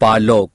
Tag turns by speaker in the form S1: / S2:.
S1: पालोक।